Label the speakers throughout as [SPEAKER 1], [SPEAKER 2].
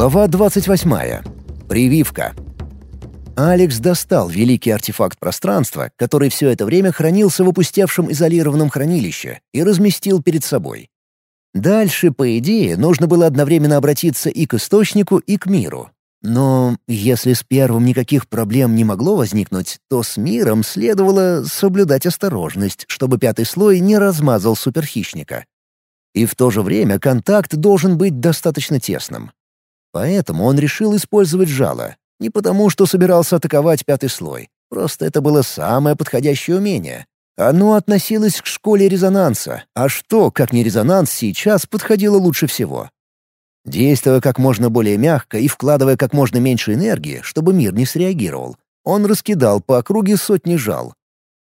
[SPEAKER 1] Глава 28. Прививка. Алекс достал великий артефакт пространства, который все это время хранился в опустевшем изолированном хранилище, и разместил перед собой. Дальше, по идее, нужно было одновременно обратиться и к источнику, и к миру. Но если с первым никаких проблем не могло возникнуть, то с миром следовало соблюдать осторожность, чтобы пятый слой не размазал суперхищника. И в то же время контакт должен быть достаточно тесным. Поэтому он решил использовать жало. Не потому, что собирался атаковать пятый слой. Просто это было самое подходящее умение. Оно относилось к школе резонанса, а что, как не резонанс, сейчас подходило лучше всего. Действуя как можно более мягко и вкладывая как можно меньше энергии, чтобы мир не среагировал, он раскидал по округе сотни жал.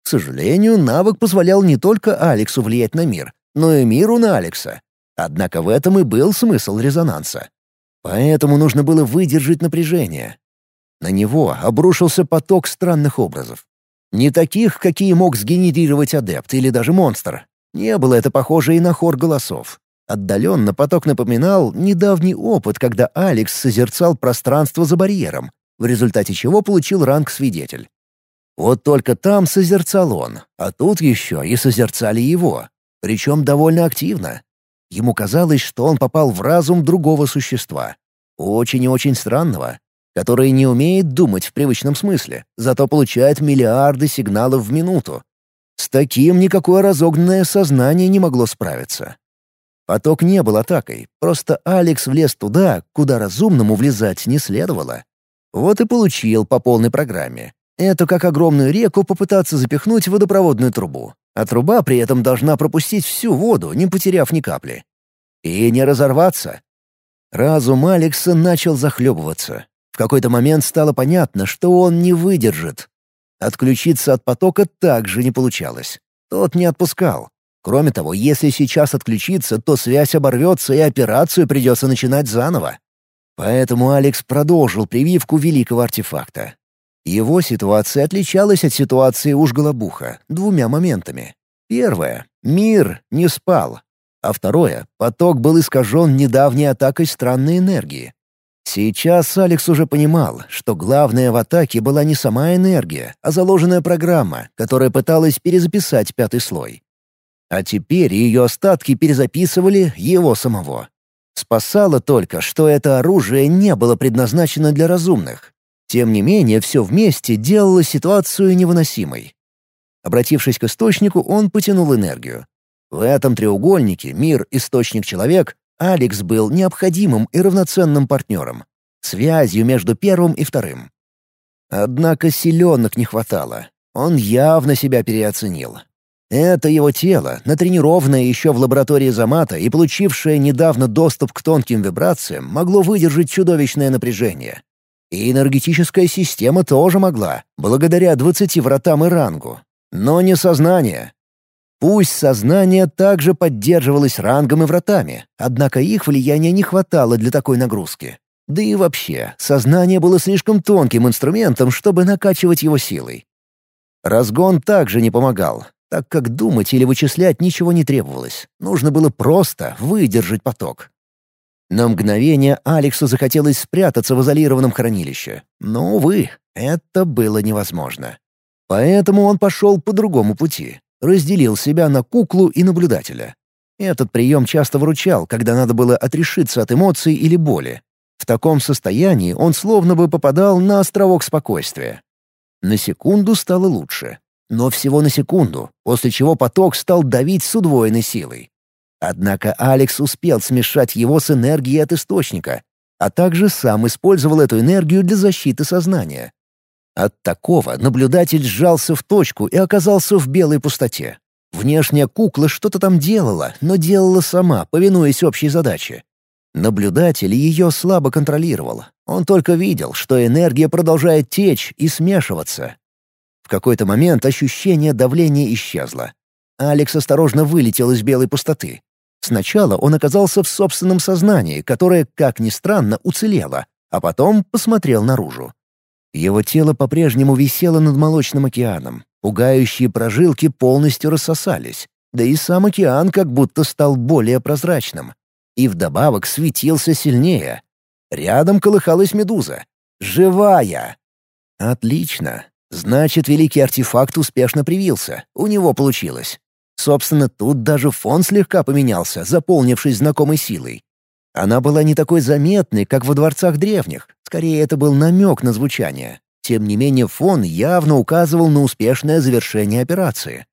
[SPEAKER 1] К сожалению, навык позволял не только Алексу влиять на мир, но и миру на Алекса. Однако в этом и был смысл резонанса. Поэтому нужно было выдержать напряжение. На него обрушился поток странных образов. Не таких, какие мог сгенерировать адепт или даже монстр. Не было это похоже и на хор голосов. Отдаленно поток напоминал недавний опыт, когда Алекс созерцал пространство за барьером, в результате чего получил ранг свидетель. Вот только там созерцал он, а тут еще и созерцали его, причем довольно активно. Ему казалось, что он попал в разум другого существа. Очень и очень странного, которое не умеет думать в привычном смысле, зато получает миллиарды сигналов в минуту. С таким никакое разогнанное сознание не могло справиться. Поток не был атакой, просто Алекс влез туда, куда разумному влезать не следовало. Вот и получил по полной программе. Это как огромную реку попытаться запихнуть в водопроводную трубу а труба при этом должна пропустить всю воду, не потеряв ни капли. И не разорваться. Разум Алекса начал захлебываться. В какой-то момент стало понятно, что он не выдержит. Отключиться от потока также не получалось. Тот не отпускал. Кроме того, если сейчас отключиться, то связь оборвется и операцию придется начинать заново. Поэтому Алекс продолжил прививку великого артефакта. Его ситуация отличалась от ситуации Ужголобуха двумя моментами. Первое — мир не спал. А второе — поток был искажен недавней атакой странной энергии. Сейчас Алекс уже понимал, что главное в атаке была не сама энергия, а заложенная программа, которая пыталась перезаписать пятый слой. А теперь ее остатки перезаписывали его самого. Спасало только, что это оружие не было предназначено для разумных, тем не менее, все вместе делало ситуацию невыносимой. Обратившись к источнику, он потянул энергию. В этом треугольнике мир, источник, человек Алекс был необходимым и равноценным партнером, связью между первым и вторым. Однако силенок не хватало. Он явно себя переоценил. Это его тело, натренированное еще в лаборатории Замата и получившее недавно доступ к тонким вибрациям, могло выдержать чудовищное напряжение. И энергетическая система тоже могла, благодаря двадцати вратам и рангу. Но не сознание. Пусть сознание также поддерживалось рангом и вратами, однако их влияния не хватало для такой нагрузки. Да и вообще, сознание было слишком тонким инструментом, чтобы накачивать его силой. Разгон также не помогал, так как думать или вычислять ничего не требовалось. Нужно было просто выдержать поток. На мгновение Алексу захотелось спрятаться в изолированном хранилище. Но, увы, это было невозможно. Поэтому он пошел по другому пути. Разделил себя на куклу и наблюдателя. Этот прием часто выручал, когда надо было отрешиться от эмоций или боли. В таком состоянии он словно бы попадал на островок спокойствия. На секунду стало лучше. Но всего на секунду, после чего поток стал давить с удвоенной силой. Однако Алекс успел смешать его с энергией от источника, а также сам использовал эту энергию для защиты сознания. От такого наблюдатель сжался в точку и оказался в белой пустоте. Внешняя кукла что-то там делала, но делала сама, повинуясь общей задаче. Наблюдатель ее слабо контролировал. Он только видел, что энергия продолжает течь и смешиваться. В какой-то момент ощущение давления исчезло. Алекс осторожно вылетел из белой пустоты. Сначала он оказался в собственном сознании, которое, как ни странно, уцелело, а потом посмотрел наружу. Его тело по-прежнему висело над молочным океаном. Пугающие прожилки полностью рассосались, да и сам океан как будто стал более прозрачным. И вдобавок светился сильнее. Рядом колыхалась медуза. Живая! Отлично. Значит, великий артефакт успешно привился. У него получилось. Собственно, тут даже фон слегка поменялся, заполнившись знакомой силой. Она была не такой заметной, как во дворцах древних. Скорее, это был намек на звучание. Тем не менее, фон явно указывал на успешное завершение операции.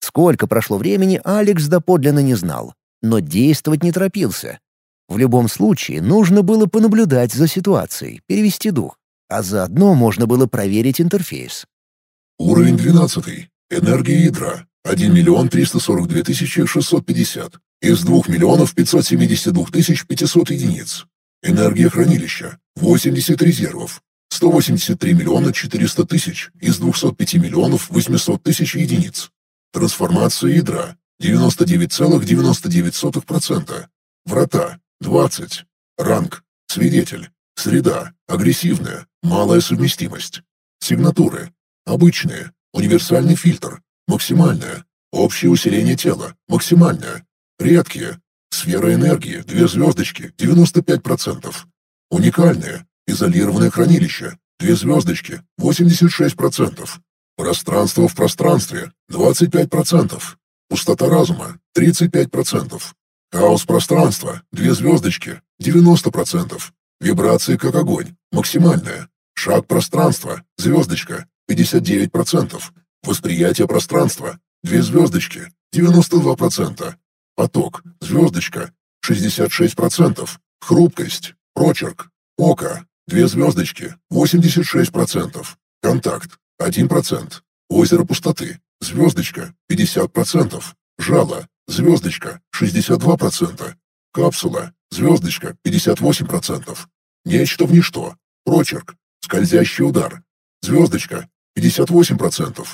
[SPEAKER 1] Сколько прошло времени, Алекс доподлинно не знал, но действовать не торопился. В любом случае, нужно было понаблюдать за ситуацией, перевести дух, а заодно можно было проверить интерфейс.
[SPEAKER 2] Уровень 12. Энергия ядра. 1 миллион 342 тысячи 650. Из 2 миллионов 572 тысяч 500 единиц. Энергия хранилища. 80 резервов. 183 миллиона 400 тысяч из 205 миллионов 800 тысяч единиц. Трансформация ядра. 99,99%. Врата. 20. Ранг. Свидетель. Среда. Агрессивная. Малая совместимость. Сигнатуры. Обычные. Универсальный фильтр. Максимальное. Общее усиление тела. Максимальное. Редкие. Сфера энергии. Две звездочки. 95%. Уникальные. Изолированное хранилище. Две звездочки. 86%. Пространство в пространстве. 25%. Пустота разума. 35%. Хаос пространства. Две звездочки. 90%. Вибрации как огонь. Максимальная. Шаг пространства. Звездочка. 59%. Восприятие пространства. Две звездочки. 92%. Поток. Звездочка. 66%. Хрупкость. Прочерк. Око. Две звездочки. 86%. Контакт. 1%. Озеро пустоты. Звездочка. 50%. Жало. Звездочка. 62%. Капсула. Звездочка. 58%. Нечто в ничто. Прочерк. Скользящий удар. Звездочка. 58%.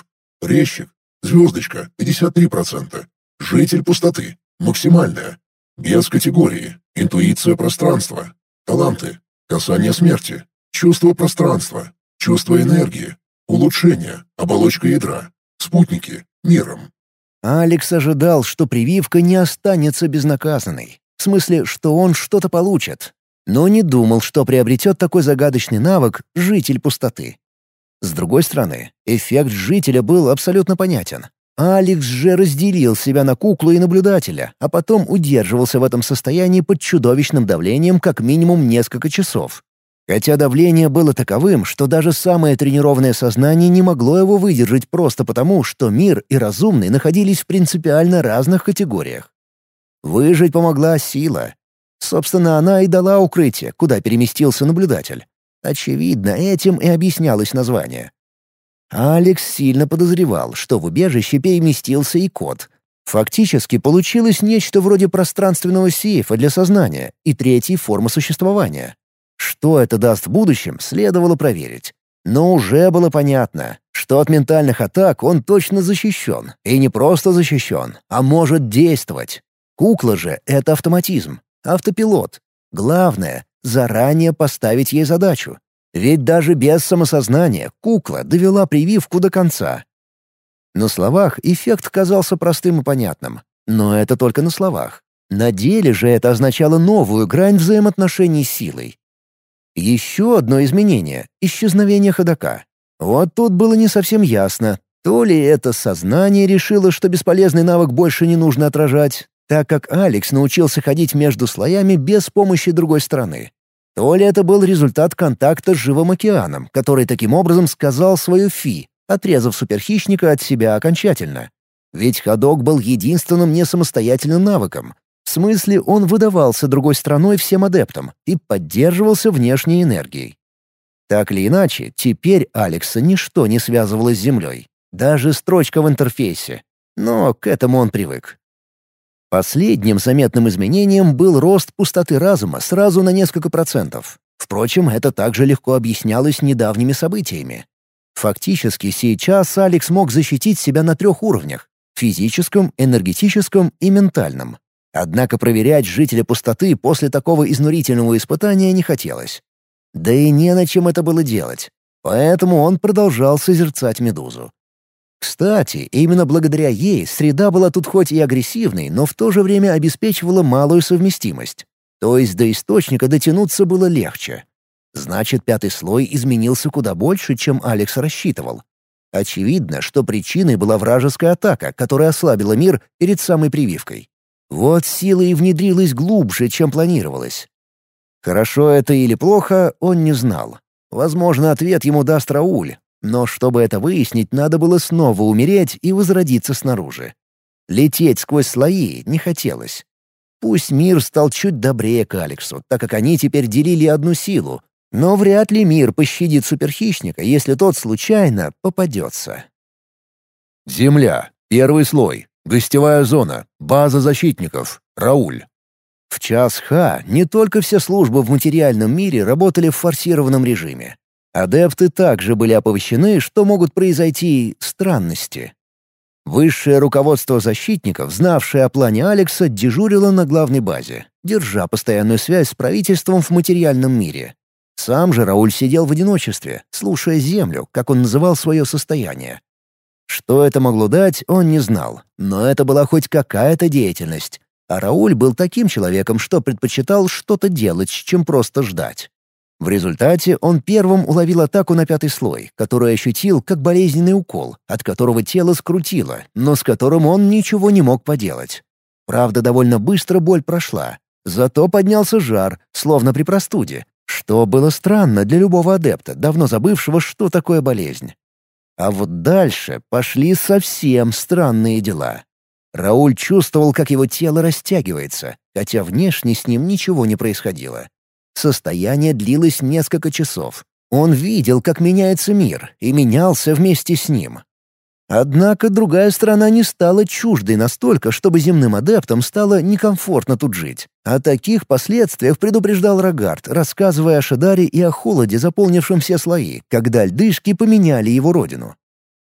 [SPEAKER 2] Резчик. Звездочка. 53%. Житель пустоты. Максимальная. Без категории. Интуиция пространства. Таланты. Касание смерти. Чувство пространства. Чувство энергии. Улучшение. Оболочка ядра. Спутники. Миром.
[SPEAKER 1] Алекс ожидал, что прививка не останется безнаказанной. В смысле, что он что-то получит. Но не думал, что приобретет такой загадочный навык «Житель пустоты». С другой стороны, эффект жителя был абсолютно понятен. Алекс же разделил себя на куклу и наблюдателя, а потом удерживался в этом состоянии под чудовищным давлением как минимум несколько часов. Хотя давление было таковым, что даже самое тренированное сознание не могло его выдержать просто потому, что мир и разумный находились в принципиально разных категориях. Выжить помогла сила. Собственно, она и дала укрытие, куда переместился наблюдатель. Очевидно, этим и объяснялось название. Алекс сильно подозревал, что в убежище переместился и кот. Фактически получилось нечто вроде пространственного сейфа для сознания и третьей формы существования. Что это даст в будущем, следовало проверить. Но уже было понятно, что от ментальных атак он точно защищен. И не просто защищен, а может действовать. Кукла же — это автоматизм, автопилот. Главное — заранее поставить ей задачу. Ведь даже без самосознания кукла довела прививку до конца. На словах эффект казался простым и понятным. Но это только на словах. На деле же это означало новую грань взаимоотношений с силой. Еще одно изменение — исчезновение ходока. Вот тут было не совсем ясно, то ли это сознание решило, что бесполезный навык больше не нужно отражать, так как Алекс научился ходить между слоями без помощи другой стороны. То ли это был результат контакта с живым океаном, который таким образом сказал свою фи, отрезав суперхищника от себя окончательно. Ведь ходок был единственным несамостоятельным навыком. В смысле, он выдавался другой страной всем адептам и поддерживался внешней энергией. Так или иначе, теперь Алекса ничто не связывало с Землей. Даже строчка в интерфейсе. Но к этому он привык. Последним заметным изменением был рост пустоты разума сразу на несколько процентов. Впрочем, это также легко объяснялось недавними событиями. Фактически сейчас Алекс мог защитить себя на трех уровнях — физическом, энергетическом и ментальном. Однако проверять жителя пустоты после такого изнурительного испытания не хотелось. Да и не на чем это было делать. Поэтому он продолжал созерцать медузу. Кстати, именно благодаря ей среда была тут хоть и агрессивной, но в то же время обеспечивала малую совместимость. То есть до источника дотянуться было легче. Значит, пятый слой изменился куда больше, чем Алекс рассчитывал. Очевидно, что причиной была вражеская атака, которая ослабила мир перед самой прививкой. Вот сила и внедрилась глубже, чем планировалось. Хорошо это или плохо, он не знал. Возможно, ответ ему даст Рауль, но чтобы это выяснить, надо было снова умереть и возродиться снаружи. Лететь сквозь слои не хотелось. Пусть мир стал чуть добрее к Алексу, так как они теперь делили одну силу, но вряд ли мир пощадит суперхищника, если тот случайно попадется.
[SPEAKER 2] Земля. Первый слой. Гостевая зона. База защитников. Рауль.
[SPEAKER 1] В час Х не только все службы в материальном мире работали в форсированном режиме. Адепты также были оповещены, что могут произойти странности. Высшее руководство защитников, знавшее о плане Алекса, дежурило на главной базе, держа постоянную связь с правительством в материальном мире. Сам же Рауль сидел в одиночестве, слушая Землю, как он называл свое состояние. Что это могло дать, он не знал, но это была хоть какая-то деятельность. А Рауль был таким человеком, что предпочитал что-то делать, чем просто ждать. В результате он первым уловил атаку на пятый слой, который ощутил как болезненный укол, от которого тело скрутило, но с которым он ничего не мог поделать. Правда, довольно быстро боль прошла. Зато поднялся жар, словно при простуде, что было странно для любого адепта, давно забывшего, что такое болезнь. А вот дальше пошли совсем странные дела. Рауль чувствовал, как его тело растягивается, хотя внешне с ним ничего не происходило. Состояние длилось несколько часов. Он видел, как меняется мир, и менялся вместе с ним. Однако другая сторона не стала чуждой настолько, чтобы земным адептам стало некомфортно тут жить. О таких последствиях предупреждал Рогард, рассказывая о Шадаре и о холоде, заполнившем все слои, когда льдышки поменяли его родину.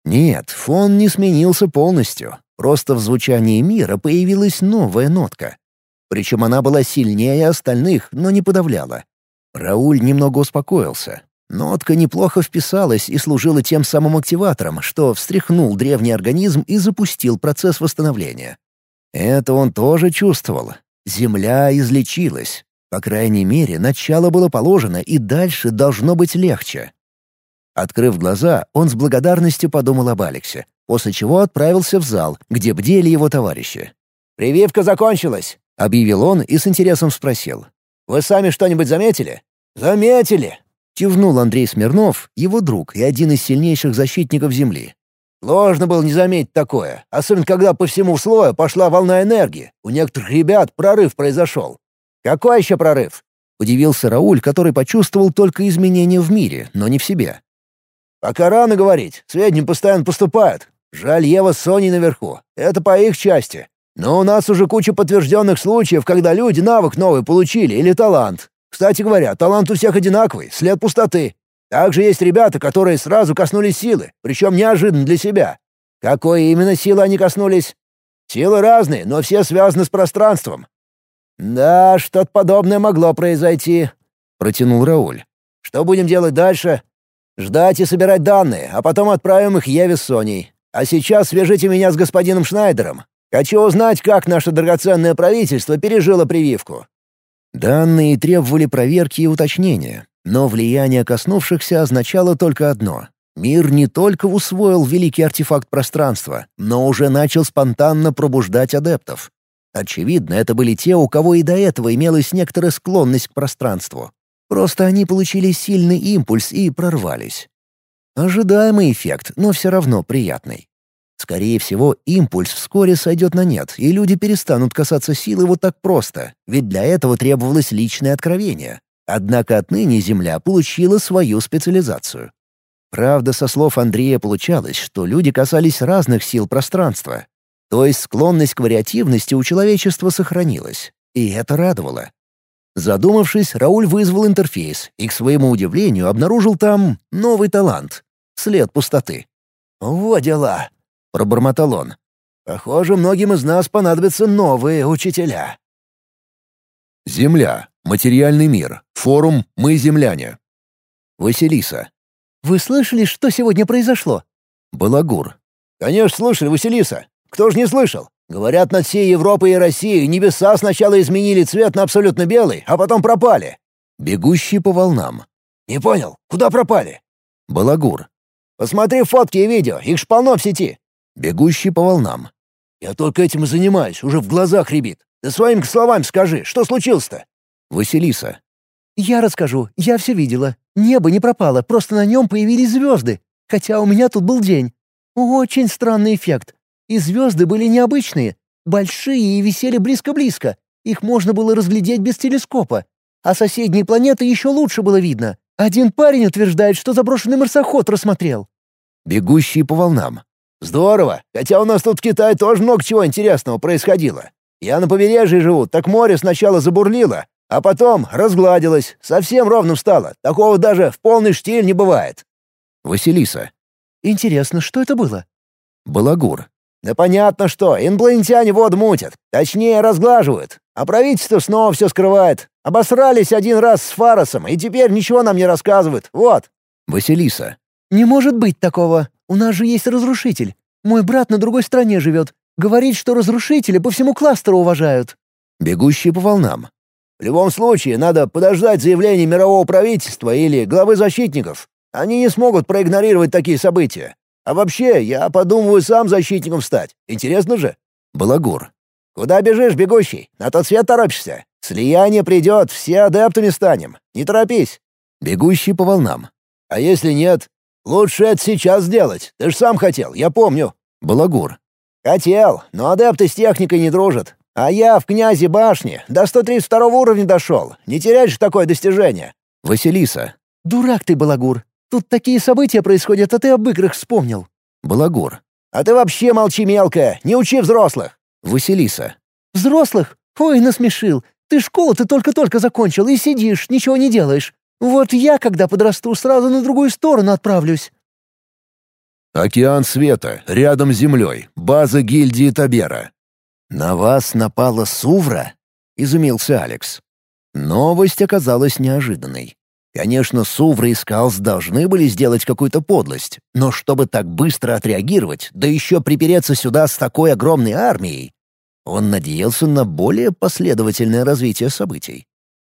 [SPEAKER 1] Нет, фон не сменился полностью. Просто в звучании мира появилась новая нотка. Причем она была сильнее остальных, но не подавляла. Рауль немного успокоился. Нотка неплохо вписалась и служила тем самым активатором, что встряхнул древний организм и запустил процесс восстановления. Это он тоже чувствовал. Земля излечилась. По крайней мере, начало было положено, и дальше должно быть легче. Открыв глаза, он с благодарностью подумал об Алексе, после чего отправился в зал, где бдели его товарищи. «Прививка закончилась!» — объявил он и с интересом спросил. «Вы сами что-нибудь заметили?» «Заметили!» — кивнул Андрей Смирнов, его друг и один из сильнейших защитников Земли. «Сложно было не заметить такое, особенно когда по всему слою пошла волна энергии. У некоторых ребят прорыв произошел». «Какой еще прорыв?» — удивился Рауль, который почувствовал только изменения в мире, но не в себе. «Пока рано говорить, сведения постоянно поступают. Жаль, Ева с Соней наверху. Это по их части. Но у нас уже куча подтвержденных случаев, когда люди навык новый получили или талант. Кстати говоря, талант у всех одинаковый, след пустоты. Также есть ребята, которые сразу коснулись силы, причем неожиданно для себя. Какой именно силы они коснулись? Силы разные, но все связаны с пространством. «Да, что-то подобное могло произойти», — протянул Рауль. «Что будем делать дальше?» «Ждать и собирать данные, а потом отправим их Еве с Соней. А сейчас свяжите меня с господином Шнайдером. Хочу узнать, как наше драгоценное правительство пережило прививку». Данные требовали проверки и уточнения, но влияние коснувшихся означало только одно. Мир не только усвоил великий артефакт пространства, но уже начал спонтанно пробуждать адептов. Очевидно, это были те, у кого и до этого имелась некоторая склонность к пространству. Просто они получили сильный импульс и прорвались. Ожидаемый эффект, но все равно приятный. Скорее всего, импульс вскоре сойдет на нет, и люди перестанут касаться силы вот так просто, ведь для этого требовалось личное откровение. Однако отныне Земля получила свою специализацию. Правда, со слов Андрея получалось, что люди касались разных сил пространства. То есть склонность к вариативности у человечества сохранилась. И это радовало. Задумавшись, Рауль вызвал интерфейс и, к своему удивлению, обнаружил там новый талант — след пустоты. «Вот дела!» — пробормотал он. «Похоже, многим из нас понадобятся новые учителя».
[SPEAKER 2] Земля. Материальный мир. Форум «Мы земляне».
[SPEAKER 1] Василиса. «Вы слышали, что сегодня произошло?» Балагур.
[SPEAKER 3] «Конечно слышали, Василиса. Кто же не слышал?
[SPEAKER 1] Говорят, над всей Европой и Россией небеса сначала изменили цвет на абсолютно белый, а потом пропали. Бегущий по волнам. Не понял, куда пропали? Балагур. Посмотри фотки и видео, их ж полно в сети. Бегущий по волнам. Я только этим и занимаюсь, уже в глазах рябит. Да своим словам скажи, что случилось-то? Василиса.
[SPEAKER 3] Я расскажу, я все видела. Небо не пропало, просто на нем появились звезды. Хотя у меня тут был день. Очень странный эффект. И звезды были необычные. Большие и висели близко-близко. Их можно было разглядеть без телескопа. А соседние планеты еще лучше было видно. Один парень утверждает, что заброшенный марсоход рассмотрел.
[SPEAKER 1] Бегущие по волнам. Здорово, хотя у нас тут в Китае тоже много чего интересного происходило. Я на побережье живу, так море сначала забурлило, а потом разгладилось, совсем ровным стало. Такого даже в полный штиль не бывает. Василиса.
[SPEAKER 3] Интересно, что это было?
[SPEAKER 1] Балагур. Да понятно что, инопланетяне воду мутят. Точнее, разглаживают. А правительство снова все скрывает. Обосрались один раз с Фаросом, и теперь ничего нам не рассказывают. Вот. Василиса.
[SPEAKER 3] «Не может быть такого. У нас же есть разрушитель. Мой брат на другой стороне живет. Говорит, что разрушители по всему кластеру уважают».
[SPEAKER 1] Бегущие по волнам. «В любом случае, надо подождать заявления мирового правительства или главы защитников. Они не смогут проигнорировать такие события. А вообще, я подумываю сам защитником стать. Интересно же?» Балагур. «Куда бежишь, бегущий? На тот свет торопишься? Слияние придет, все адептами станем. Не торопись». Бегущий по волнам. «А если нет? Лучше это сейчас сделать. Ты ж сам хотел, я помню». Балагур. «Хотел, но адепты с техникой не дружат. А я в князе башни до 132 уровня дошел. Не терять же такое достижение». Василиса.
[SPEAKER 3] «Дурак ты, Балагур. Тут такие события происходят, а ты об играх вспомнил».
[SPEAKER 1] Балагур. «А ты вообще молчи, мелкая, не учи взрослых». Василиса.
[SPEAKER 3] «Взрослых? Ой, насмешил. Ты школу-то только-только закончил и сидишь, ничего не делаешь. Вот я, когда подрасту, сразу на другую сторону отправлюсь».
[SPEAKER 2] Океан Света, рядом с Землей, база гильдии Табера.
[SPEAKER 1] «На вас напала Сувра?» — изумился Алекс. Новость оказалась неожиданной. Конечно, Сувра и Скалс должны были сделать какую-то подлость, но чтобы так быстро отреагировать, да еще припереться сюда с такой огромной армией, он надеялся на более последовательное развитие событий.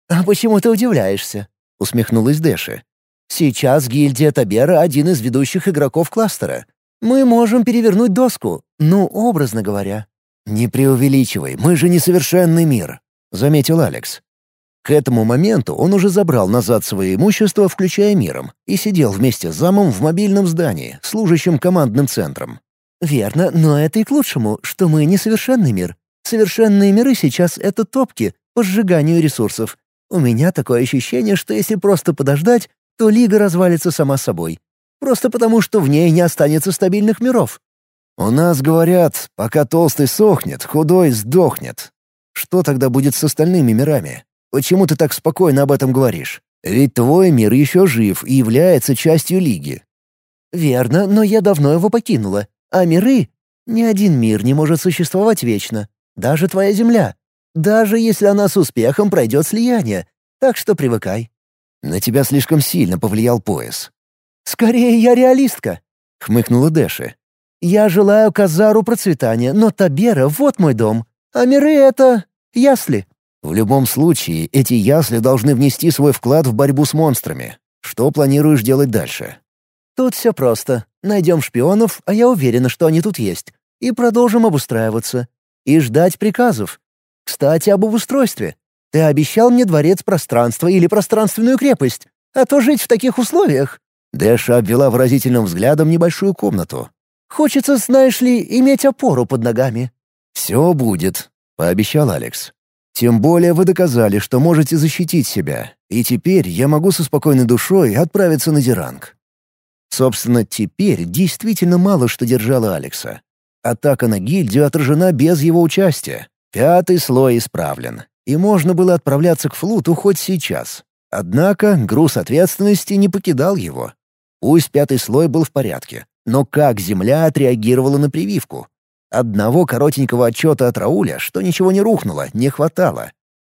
[SPEAKER 3] «А почему ты удивляешься?» — усмехнулась Дэши. «Сейчас гильдия Табера — один из ведущих игроков кластера. Мы можем перевернуть доску, ну, образно говоря».
[SPEAKER 1] «Не преувеличивай, мы же несовершенный мир», — заметил Алекс. К этому моменту он уже забрал назад свое имущество, включая миром, и сидел вместе с замом в мобильном здании, служащем командным центром.
[SPEAKER 3] «Верно, но это и к лучшему, что мы несовершенный мир. Совершенные миры сейчас — это топки по сжиганию ресурсов. У меня такое ощущение, что если просто подождать, то Лига развалится сама собой. Просто потому, что в ней не останется стабильных миров».
[SPEAKER 1] «У нас говорят, пока толстый сохнет, худой сдохнет. Что тогда будет с остальными мирами?» Почему ты так спокойно об этом говоришь? Ведь твой мир еще жив и является частью Лиги».
[SPEAKER 3] «Верно, но я давно его покинула. А миры? Ни один мир не может существовать вечно. Даже твоя Земля. Даже если она с успехом пройдет слияние. Так что привыкай».
[SPEAKER 1] «На тебя слишком сильно повлиял пояс».
[SPEAKER 3] «Скорее, я реалистка», — хмыкнула Дэши. «Я желаю Казару процветания, но Табера — вот мой дом. А миры — это... ясли».
[SPEAKER 1] В любом случае, эти ясли должны внести свой вклад в борьбу с монстрами. Что планируешь делать дальше?
[SPEAKER 3] Тут все просто. Найдем шпионов, а я уверена, что они тут есть. И продолжим обустраиваться. И ждать приказов. Кстати, об обустройстве. Ты обещал мне дворец пространства или пространственную крепость. А то жить в таких условиях...
[SPEAKER 1] Дэша обвела выразительным взглядом небольшую комнату.
[SPEAKER 3] «Хочется, знаешь ли, иметь опору под ногами».
[SPEAKER 1] «Все будет», — пообещал Алекс. Тем более вы доказали, что можете защитить себя, и теперь я могу со спокойной душой отправиться на Диранг. Собственно, теперь действительно мало что держало Алекса. Атака на гильдию отражена без его участия. Пятый слой исправлен, и можно было отправляться к флуту хоть сейчас. Однако груз ответственности не покидал его. Пусть пятый слой был в порядке, но как Земля отреагировала на прививку? Одного коротенького отчета от Рауля, что ничего не рухнуло, не хватало.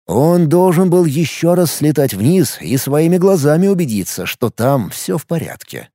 [SPEAKER 1] Он должен был еще раз слетать вниз и своими глазами убедиться, что там все в порядке.